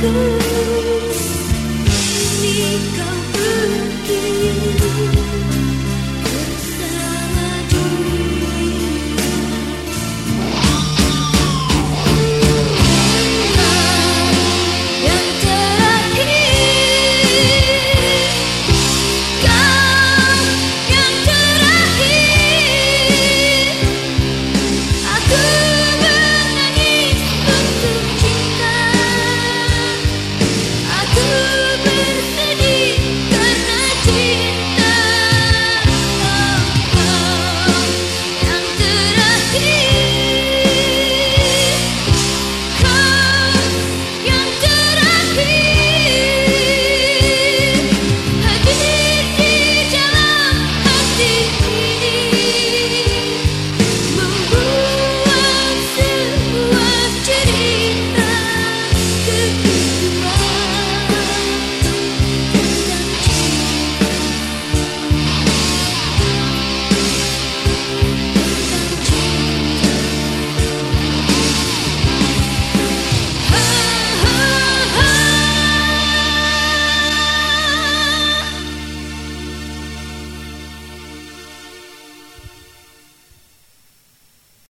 good.